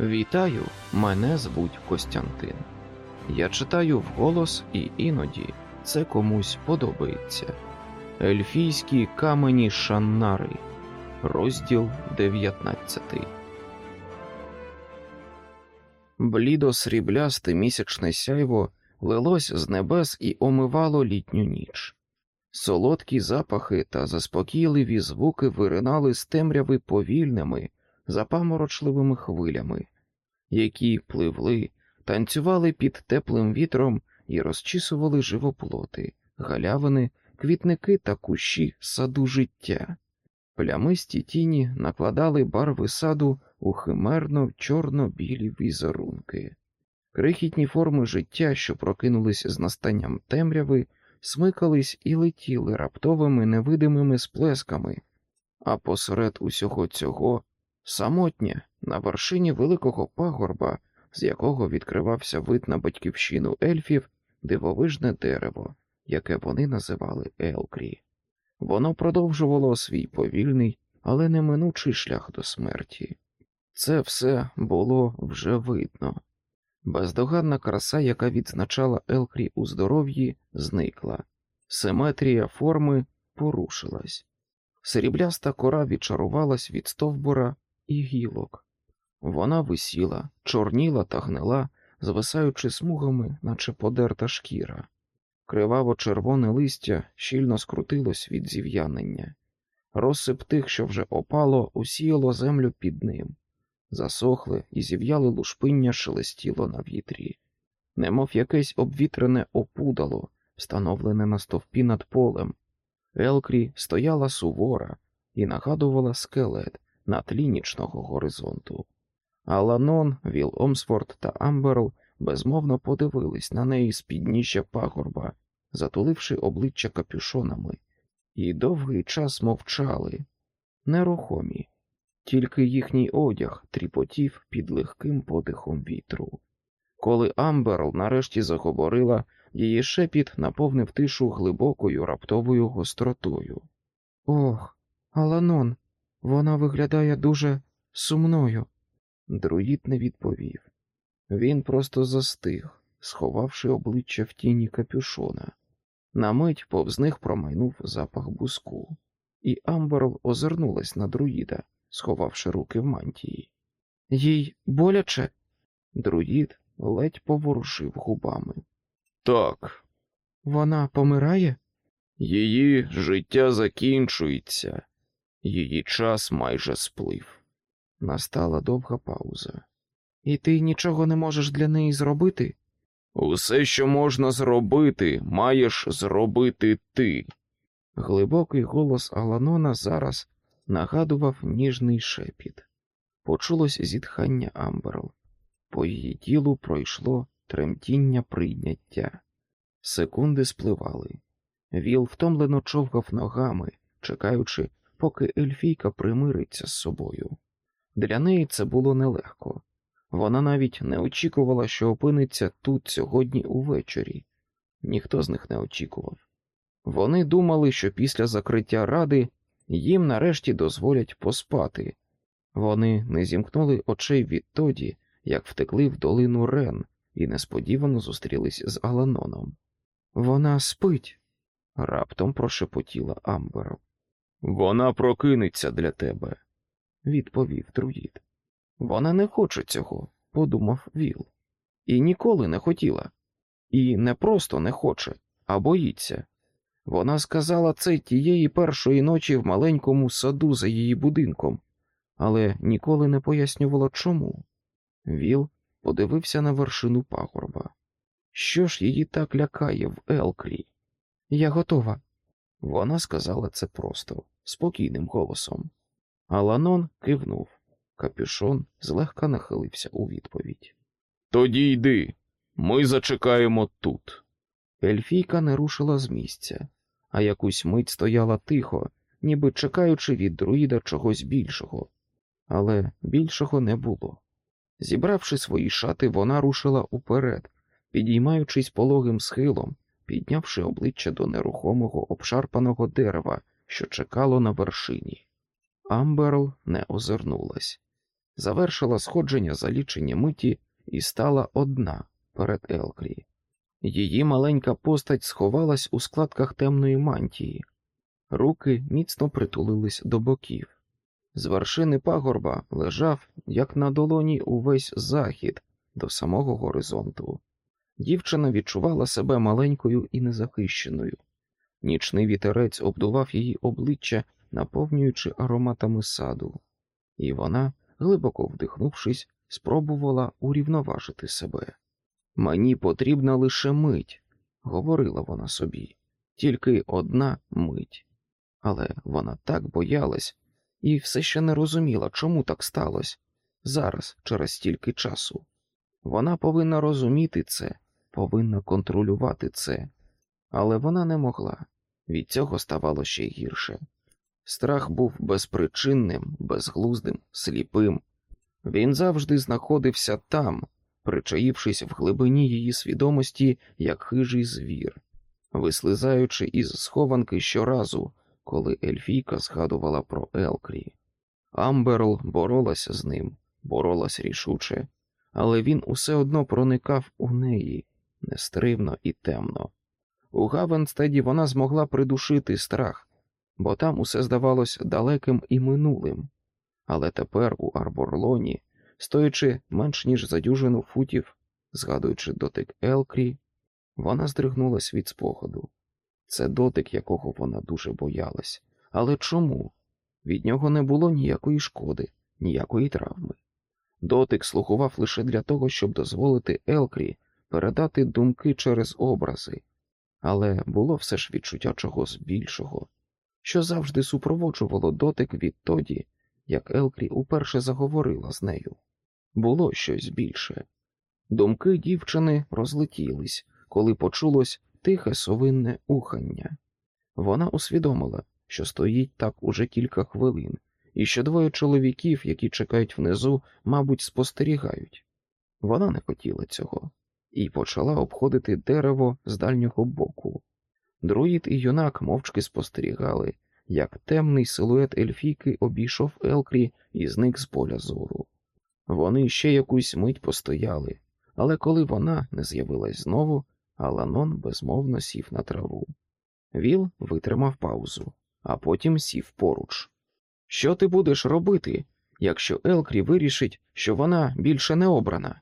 Вітаю, мене звуть Костянтин. Я читаю вголос і іноді це комусь подобається. Ельфійські камені Шаннари, розділ 19. Блідо сріблясте місячне сяйво лилось з небес і омивало літню ніч. Солодкі запахи та заспокійливі звуки виринали з темряви повільними, запаморочливими хвилями, які пливли, танцювали під теплим вітром і розчісували живоплоти, галявини, квітники та кущі саду життя. Плямисті тіні накладали барви саду у химерно чорно-білі візерунки. Крихітні форми життя, що прокинулись з настанням темряви, смикались і летіли раптовими невидимими сплесками, а посеред усього цього самотня на вершині великого пагорба, з якого відкривався вид на батьківщину ельфів, дивовижне дерево, яке вони називали Елкрі. Воно продовжувало свій повільний, але неминучий шлях до смерті. Це все було вже видно. Бездоганна краса, яка відзначала Елкрі у здоров'ї, зникла, симетрія форми порушилась, срібляста кора відчарувалась від стовбура гілок. Вона висіла, чорніла та гнила, звисаючи смугами, наче подерта шкіра. Криваво червоне листя щільно скрутилось від зів'янення. Розсип тих, що вже опало, усіяло землю під ним. Засохле і зів'яле лушпиння шелестіло на вітрі, немов якесь обвітрене опудало, встановлене на стовпі над полем. Елкрі стояла сувора і нагадувала скелет на тлі нічного горизонту. Аланон, Віл Омсфорд та Амберл безмовно подивились на неї з підніжжя пагорба, затуливши обличчя капюшонами, і довгий час мовчали, нерухомі, тільки їхній одяг тріпотів під легким подихом вітру. Коли Амберл нарешті заговорила, її шепіт наповнив тишу глибокою раптовою гостротою. Ох, Аланон, вона виглядає дуже сумною. Друїд не відповів. Він просто застиг, сховавши обличчя в тіні капюшона. На мить повз них промайнув запах бузку, і Амберл озирнулась на друїда, сховавши руки в мантії. Їй боляче. Друїд ледь поворушив губами. Так. Вона помирає? Її життя закінчується, її час майже сплив. Настала довга пауза. І ти нічого не можеш для неї зробити? Усе, що можна зробити, маєш зробити ти. Глибокий голос Аланона зараз нагадував ніжний шепіт. Почулось зітхання Амберл. По її тілу пройшло тремтіння прийняття. Секунди спливали. Віл втомлено човгав ногами, чекаючи, поки ельфійка примириться з собою. Для неї це було нелегко. Вона навіть не очікувала, що опиниться тут сьогодні увечері. Ніхто з них не очікував. Вони думали, що після закриття ради їм нарешті дозволять поспати. Вони не зімкнули очей відтоді, як втекли в долину Рен і несподівано зустрілись з Аланоном. Вона спить, раптом прошепотіла Амберл. Вона прокинеться для тебе, відповів друїд. Вона не хоче цього, подумав Віл. І ніколи не хотіла. І не просто не хоче, а боїться. Вона сказала це тієї першої ночі в маленькому саду за її будинком, але ніколи не пояснювала чому. Віл подивився на вершину пагорба. Що ж її так лякає в Елкрі? Я готова. Вона сказала це просто, спокійним голосом. Аланон кивнув. Капюшон злегка нахилився у відповідь. Тоді йди, ми зачекаємо тут. Ельфійка не рушила з місця, а якусь мить стояла тихо, ніби чекаючи від друїда чогось більшого, але більшого не було. Зібравши свої шати, вона рушила уперед, підіймаючись пологим схилом, піднявши обличчя до нерухомого обшарпаного дерева, що чекало на вершині. Амберл не озирнулась. завершила сходження за лічені миті і стала одна перед Елкрі. Її маленька постать сховалась у складках темної мантії, руки міцно притулились до боків. З вершини пагорба лежав, як на долоні, увесь захід до самого горизонту. Дівчина відчувала себе маленькою і незахищеною. Нічний вітерець обдував її обличчя, наповнюючи ароматами саду, і вона, глибоко вдихнувшись, спробувала урівноважити себе. Мені потрібна лише мить, говорила вона собі, тільки одна мить. Але вона так боялась і все ще не розуміла, чому так сталося зараз, через стільки часу. Вона повинна розуміти це, повинна контролювати це, але вона не могла. Від цього ставало ще гірше. Страх був безпричинним, безглуздим, сліпим. Він завжди знаходився там, причаївшись в глибині її свідомості, як хижий звір, вислизаючи із схованки щоразу, коли Ельфійка згадувала про Елкрі. Амберл боролася з ним, боролась рішуче, але він усе одно проникав у неї нестримно і темно. У Гавенстеді вона змогла придушити страх, бо там усе здавалось далеким і минулим, але тепер у Арборлоні, стоячи менш ніж за дюжину футів, згадуючи дотик Елкрі, вона здригнулась від спогаду. Це дотик, якого вона дуже боялась. Але чому? Від нього не було ніякої шкоди, ніякої травми. Дотик слугував лише для того, щоб дозволити Елкрі передати думки через образи, але було все ж відчуття чогось більшого, що завжди супроводжувало дотик відтоді, як Елкрі уперше заговорила з нею. Було щось більше. Думки дівчини розлетілись, коли почулось тихе совинне ухання. Вона усвідомила, що стоїть так уже кілька хвилин, і що двоє чоловіків, які чекають внизу, мабуть, спостерігають. Вона не хотіла цього і почала обходити дерево з дальнього боку. Друїд і юнак мовчки спостерігали, як темний силует ельфійки обійшов Елкрі і зник з поля зору. Вони ще якусь мить постояли, але коли вона не з'явилась знову, Аланон безмовно сів на траву. Віл витримав паузу, а потім сів поруч. Що ти будеш робити, якщо Елкрі вирішить, що вона більше не обрана?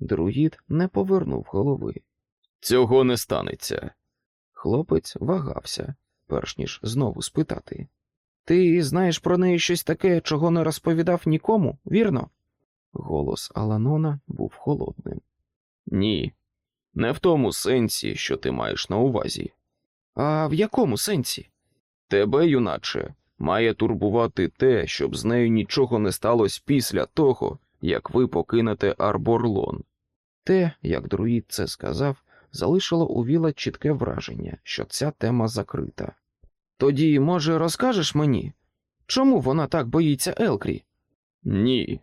Друїд не повернув голови. Цього не станеться. Хлопець вагався, перш ніж знову спитати. Ти знаєш про неї щось таке, чого не розповідав нікому, вірно? Голос Аланона був холодним. Ні, не в тому сенсі, що ти маєш на увазі. А в якому сенсі? Тебе, юначе, має турбувати те, щоб з нею нічого не сталося після того, як ви покинете Арборлон. Те, як друїд це сказав, залишило у Віла чітке враження, що ця тема закрита. Тоді, може, розкажеш мені, чому вона так боїться Елкрі? Ні.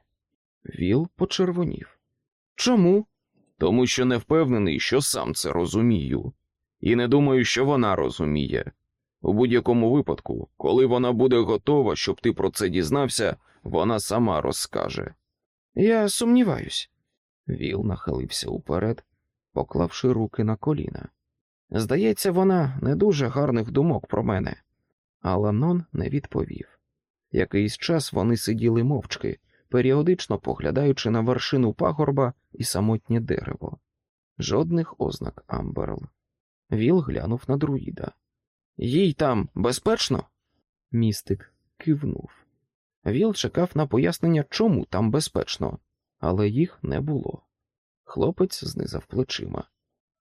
Віл почервонів. Чому? Тому що не впевнений, що сам це розумію, і не думаю, що вона розуміє. У будь-якому випадку, коли вона буде готова, щоб ти про це дізнався, вона сама розкаже. Я сумніваюсь. Віл нахилився уперед, поклавши руки на коліна. Здається, вона не дуже гарних думок про мене. Аланон не відповів. Якийсь час вони сиділи мовчки, періодично поглядаючи на вершину пагорба і самотнє дерево. Жодних ознак Амберл. Віл глянув на друїда. Їй там безпечно? Містик кивнув. Віл чекав на пояснення, чому там безпечно, але їх не було. Хлопець знизав плечима.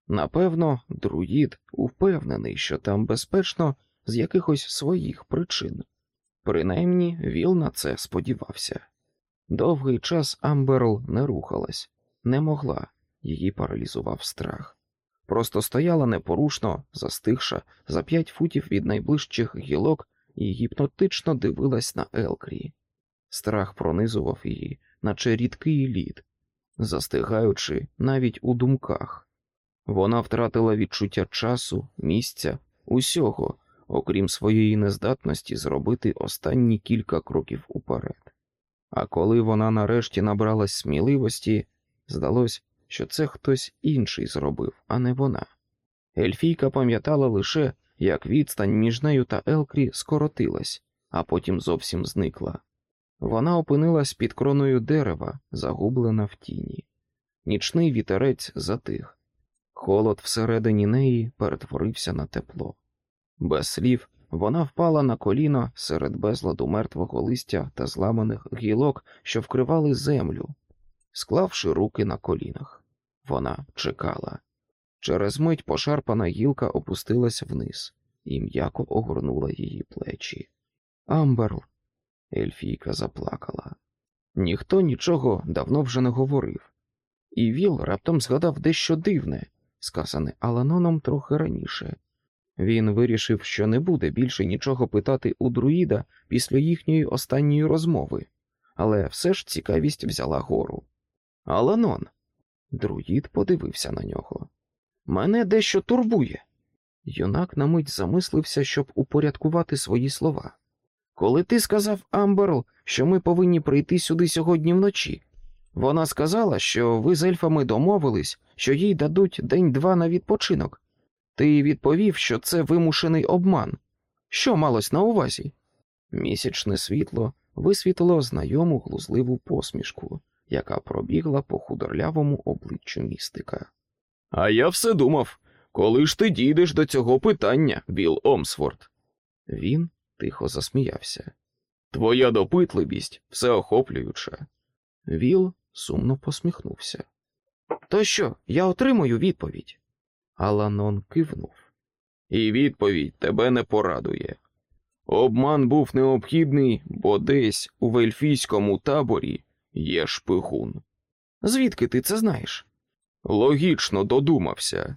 Напевно, друїд упевнений, що там безпечно з якихось своїх причин. Принаймні, Віл на це сподівався. Довгий час Амберл не рухалась, не могла, її паралізував страх. Просто стояла непорушно, застигша за п'ять футів від найближчих гілок і гіпнотично дивилась на Елкрі. Страх пронизував її, наче рідкий лід, застигаючи навіть у думках. Вона втратила відчуття часу, місця, усього, окрім своєї нездатності зробити останні кілька кроків уперед. А коли вона нарешті набралась сміливості, здалось, що це хтось інший зробив, а не вона. Ельфійка пам'ятала лише, як відстань між нею та Елкрі скоротилась, а потім зовсім зникла. Вона опинилась під кроною дерева, загублена в тіні. Нічний вітерець затих. Холод всередині неї перетворився на тепло. Без слів вона впала на коліно серед безладу мертвого листя та зламаних гілок, що вкривали землю, склавши руки на колінах. Вона чекала. Через мить пошарпана гілка опустилась вниз і м'яко огорнула її плечі. Амберл. Ельфійка заплакала. Ніхто нічого давно вже не говорив, і Віл раптом згадав дещо дивне, сказане Аланоном трохи раніше. Він вирішив, що не буде більше нічого питати у друїда після їхньої останньої розмови, але все ж цікавість взяла гору. Аланон. Друїд подивився на нього. Мене дещо турбує. Юнак на мить замислився, щоб упорядкувати свої слова. Коли ти сказав Амберл, що ми повинні прийти сюди сьогодні вночі, вона сказала, що ви з ельфами домовились, що їй дадуть день-два на відпочинок. Ти відповів, що це вимушений обман. Що малось на увазі? Місячне світло висвітлило знайому глузливу посмішку, яка пробігла по худорлявому обличчю містика. А я все думав, коли ж ти дійдеш до цього питання, Віл Омсфорд? Він тихо засміявся. Твоя допитливість всеохоплююча. Віл сумно посміхнувся. То що, я отримую відповідь? Аланон кивнув. І відповідь тебе не порадує. Обман був необхідний, бо десь у вельфійському таборі є шпигун. Звідки ти це знаєш? Логічно додумався.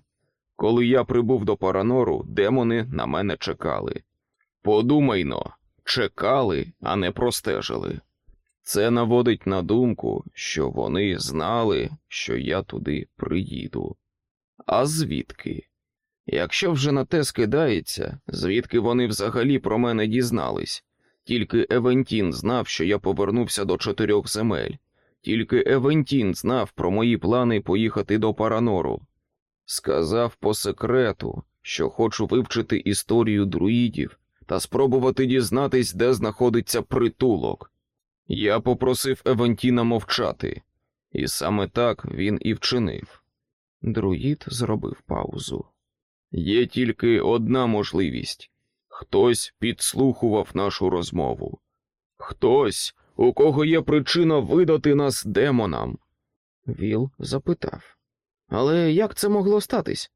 Коли я прибув до Паранору, демони на мене чекали. Подумайно, чекали, а не простежили. Це наводить на думку, що вони знали, що я туди приїду. А звідки? Якщо вже на те скидається, звідки вони взагалі про мене дізнались? Тільки Евентін знав, що я повернувся до чотирьох земель, тільки Евентін знав про мої плани поїхати до Паранору. Сказав по секрету, що хочу вивчити історію друїдів та спробувати дізнатись, де знаходиться притулок. Я попросив Евентіна мовчати, і саме так він і вчинив. Друїд зробив паузу. Є тільки одна можливість хтось підслухував нашу розмову, хтось, у кого є причина видати нас демонам. Віл запитав. Але як це могло статись?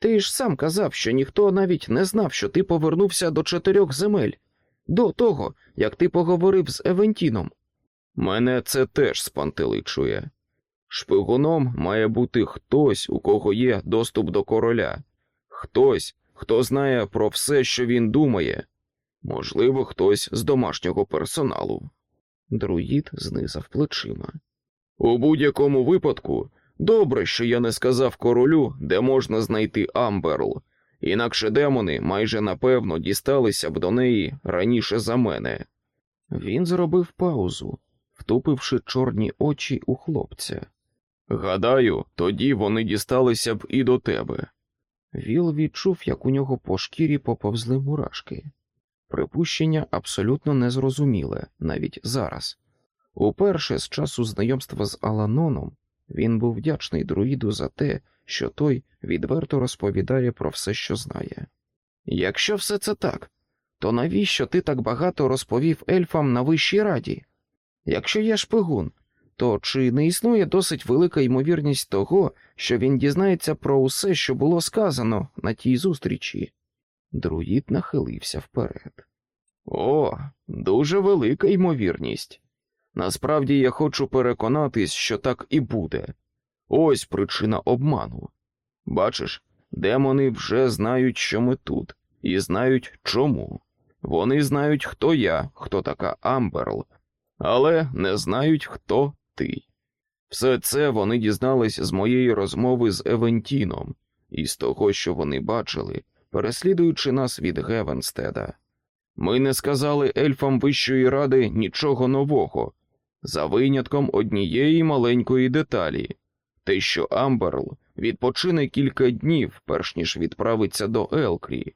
Ти ж сам казав, що ніхто навіть не знав, що ти повернувся до чотирьох земель, до того, як ти поговорив з Евентіном. Мене це теж спантеличує. Шпигуном має бути хтось, у кого є доступ до короля, хтось, хто знає про все, що він думає, можливо, хтось з домашнього персоналу. Друїд знизав плечима. У будь-якому випадку, добре, що я не сказав королю, де можна знайти Амберл, інакше демони майже напевно дісталися б до неї раніше за мене. Він зробив паузу, втупивши чорні очі у хлопця. Гадаю, тоді вони дісталися б і до тебе. Віл відчув, як у нього по шкірі поповзли мурашки. Припущення абсолютно незрозуміле, навіть зараз. Уперше з часу знайомства з Аланоном він був вдячний друїду за те, що той відверто розповідає про все, що знає. Якщо все це так, то навіщо ти так багато розповів ельфам на вищій раді? Якщо я шпигун, то чи не існує досить велика ймовірність того, що він дізнається про усе, що було сказано на тій зустрічі? Друїд нахилився вперед. О, дуже велика ймовірність. Насправді я хочу переконатись, що так і буде. Ось причина обману. Бачиш, демони вже знають, що ми тут, і знають чому. Вони знають, хто я, хто така Амберл, але не знають, хто ти. Все це вони дізнались з моєї розмови з Евентіном і з того, що вони бачили, переслідуючи нас від Гевенстеда. Ми не сказали ельфам Вищої ради нічого нового, За винятком однієї маленької деталі те, що Амберл відпочине кілька днів, перш ніж відправиться до Елкрі.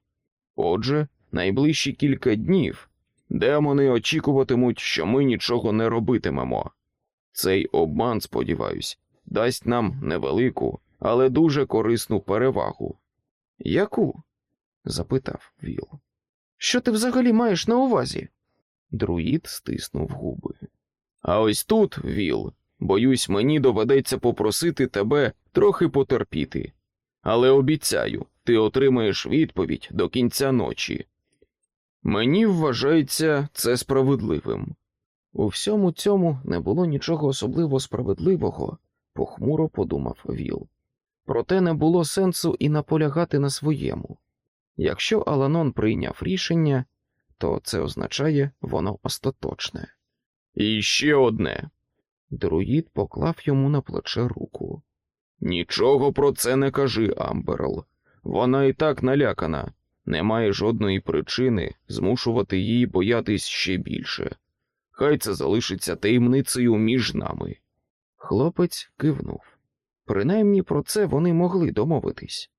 Отже, найближчі кілька днів демони очікуватимуть, що ми нічого не робитимемо. Цей обман, сподіваюсь, дасть нам невелику, але дуже корисну перевагу. Яку? запитав Віл. Що ти взагалі маєш на увазі? Друїд стиснув губи. А ось тут, Віл, боюсь, мені доведеться попросити тебе трохи потерпіти. Але обіцяю, ти отримаєш відповідь до кінця ночі. Мені вважається це справедливим. У всьому цьому не було нічого особливо справедливого, похмуро подумав Віл. Проте не було сенсу і наполягати на своєму. Якщо Аланон прийняв рішення, то це означає воно остаточне. І ще одне. Друїд поклав йому на плече руку. Нічого про це не кажи, Амберл. Вона і так налякана, немає жодної причини змушувати її боятись ще більше. Хай це залишиться таємницею між нами. Хлопець кивнув. Принаймні про це вони могли домовитись.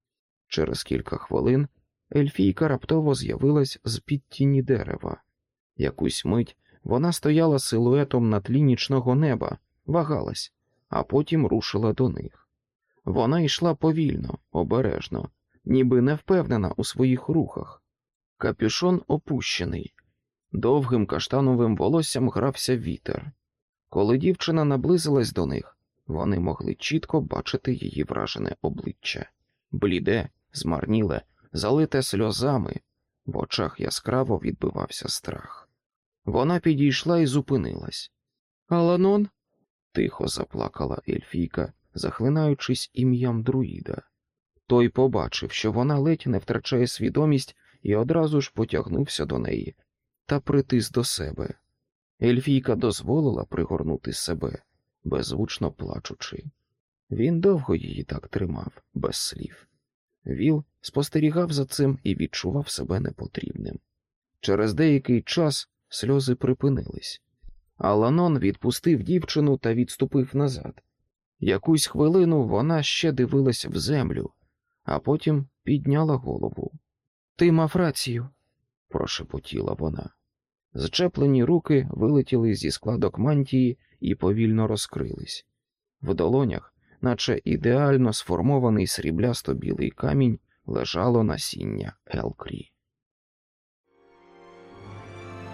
Через кілька хвилин Ельфійка раптово з'явилась з під тіні дерева. Якусь мить вона стояла силуетом на тлі нічного неба, вагалась, а потім рушила до них. Вона йшла повільно, обережно, ніби не впевнена у своїх рухах. Капюшон опущений, довгим каштановим волоссям грався вітер. Коли дівчина наблизилась до них, вони могли чітко бачити її вражене обличчя бліде, змарніле, залите сльозами, в очах яскраво відбивався страх. Вона підійшла і зупинилась. Аланон? тихо заплакала Ельфійка, захлинаючись ім'ям друїда. Той побачив, що вона ледь не втрачає свідомість і одразу ж потягнувся до неї та притис до себе. Ельфійка дозволила пригорнути себе, беззвучно плачучи. Він довго її так тримав, без слів. Віл спостерігав за цим і відчував себе непотрібним. Через деякий час сльози припинились, а Ланон відпустив дівчину та відступив назад. Якусь хвилину вона ще дивилась в землю, а потім підняла голову. Ти мав рацію, прошепотіла вона. Зчеплені руки вилетіли зі складок мантії і повільно розкрились. В долонях, наче ідеально сформований сріблясто білий камінь, лежало насіння Елкрі.